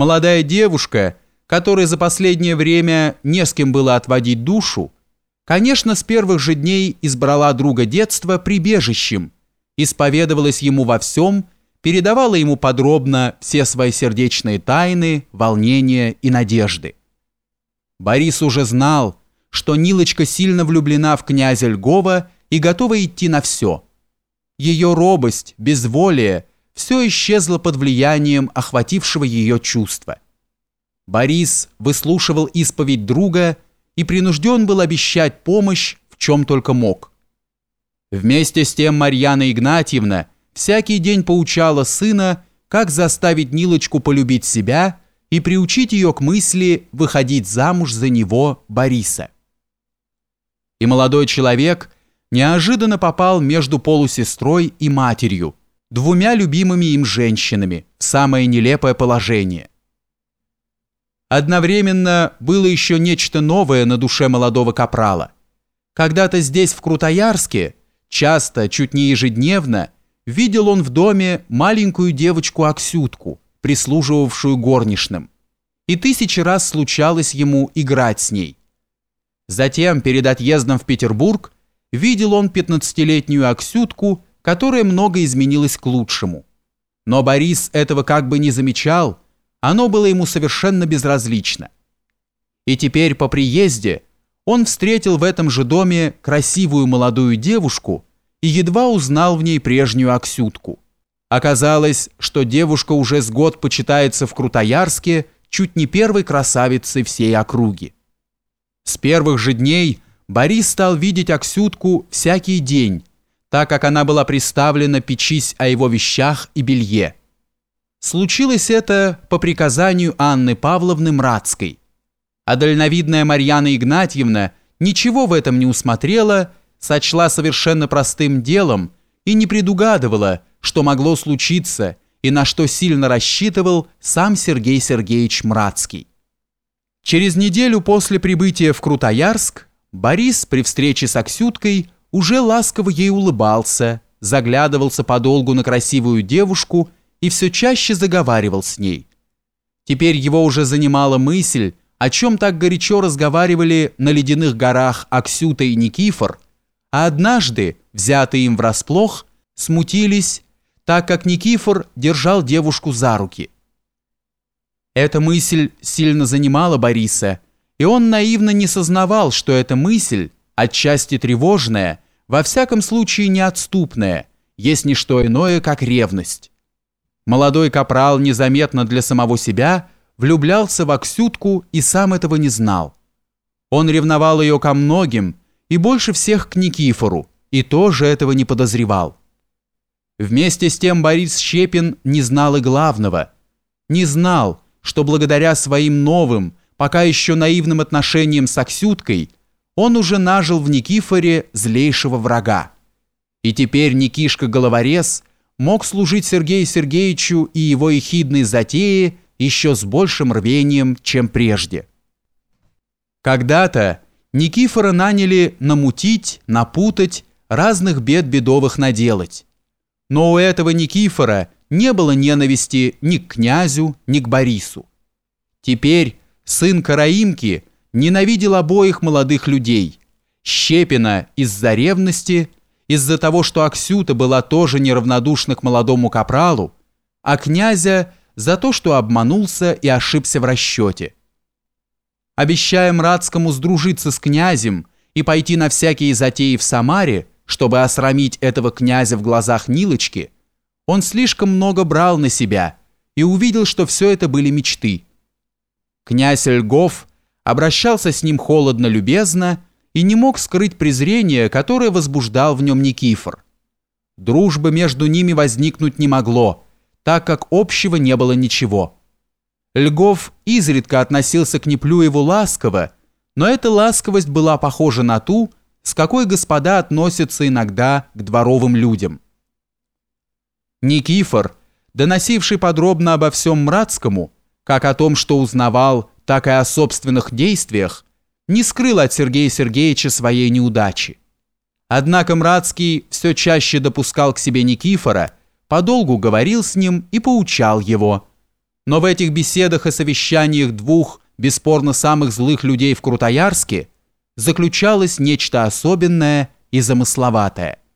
Молодая девушка, которой за последнее время не с кем было отводить душу, конечно, с первых же дней избрала друга детства прибежищем, исповедовалась ему во всем, передавала ему подробно все свои сердечные тайны, волнения и надежды. Борис уже знал, что Нилочка сильно влюблена в князя Льгова и готова идти на все. Ее робость, безволие – все исчезло под влиянием охватившего ее чувства. Борис выслушивал исповедь друга и принужден был обещать помощь в чем только мог. Вместе с тем Марьяна Игнатьевна всякий день поучала сына, как заставить Нилочку полюбить себя и приучить ее к мысли выходить замуж за него, Бориса. И молодой человек неожиданно попал между полусестрой и матерью, двумя любимыми им женщинами в самое нелепое положение. Одновременно было еще нечто новое на душе молодого капрала. Когда-то здесь, в Крутоярске, часто, чуть не ежедневно, видел он в доме маленькую девочку Аксютку, прислуживавшую горничным, и тысячи раз случалось ему играть с ней. Затем, перед отъездом в Петербург, видел он пятнадцатилетнюю Аксютку, которое много изменилось к лучшему. Но Борис этого как бы не замечал, оно было ему совершенно безразлично. И теперь по приезде он встретил в этом же доме красивую молодую девушку и едва узнал в ней прежнюю Аксютку. Оказалось, что девушка уже с год почитается в Крутоярске чуть не первой красавицей всей округи. С первых же дней Борис стал видеть Аксютку всякий день, так как она была приставлена печись о его вещах и белье. Случилось это по приказанию Анны Павловны Мрацкой. А дальновидная Марьяна Игнатьевна ничего в этом не усмотрела, сочла совершенно простым делом и не предугадывала, что могло случиться и на что сильно рассчитывал сам Сергей Сергеевич Мрацкий. Через неделю после прибытия в Крутоярск Борис при встрече с Аксюткой уже ласково ей улыбался, заглядывался подолгу на красивую девушку и все чаще заговаривал с ней. Теперь его уже занимала мысль, о чем так горячо разговаривали на ледяных горах Аксюта и Никифор, а однажды, взятые им врасплох, смутились, так как Никифор держал девушку за руки. Эта мысль сильно занимала Бориса, и он наивно не сознавал, что эта мысль отчасти тревожная, во всяком случае неотступная, есть не что иное, как ревность. Молодой капрал незаметно для самого себя влюблялся в Аксютку и сам этого не знал. Он ревновал ее ко многим и больше всех к Никифору, и тоже этого не подозревал. Вместе с тем Борис Щепин не знал и главного. Не знал, что благодаря своим новым, пока еще наивным отношениям с Аксюткой – он уже нажил в Никифоре злейшего врага. И теперь Никишка-головорез мог служить Сергею Сергеевичу и его ехидной затее еще с большим рвением, чем прежде. Когда-то Никифора наняли намутить, напутать, разных бед бедовых наделать. Но у этого Никифора не было ненависти ни к князю, ни к Борису. Теперь сын Караимки – ненавидел обоих молодых людей. Щепина из-за ревности, из-за того, что Аксюта была тоже неравнодушна к молодому капралу, а князя за то, что обманулся и ошибся в расчете. Обещая Мрацкому сдружиться с князем и пойти на всякие затеи в Самаре, чтобы осрамить этого князя в глазах Нилочки, он слишком много брал на себя и увидел, что все это были мечты. Князь Льгов обращался с ним холодно-любезно и не мог скрыть презрение, которое возбуждал в нем Никифор. Дружбы между ними возникнуть не могло, так как общего не было ничего. Льгов изредка относился к Неплюеву ласково, но эта ласковость была похожа на ту, с какой господа относятся иногда к дворовым людям. Никифор, доносивший подробно обо всем Мрацкому, как о том, что узнавал так и о собственных действиях, не скрыл от Сергея Сергеевича своей неудачи. Однако Мрацкий все чаще допускал к себе Никифора, подолгу говорил с ним и поучал его. Но в этих беседах и совещаниях двух, бесспорно самых злых людей в Крутоярске, заключалось нечто особенное и замысловатое –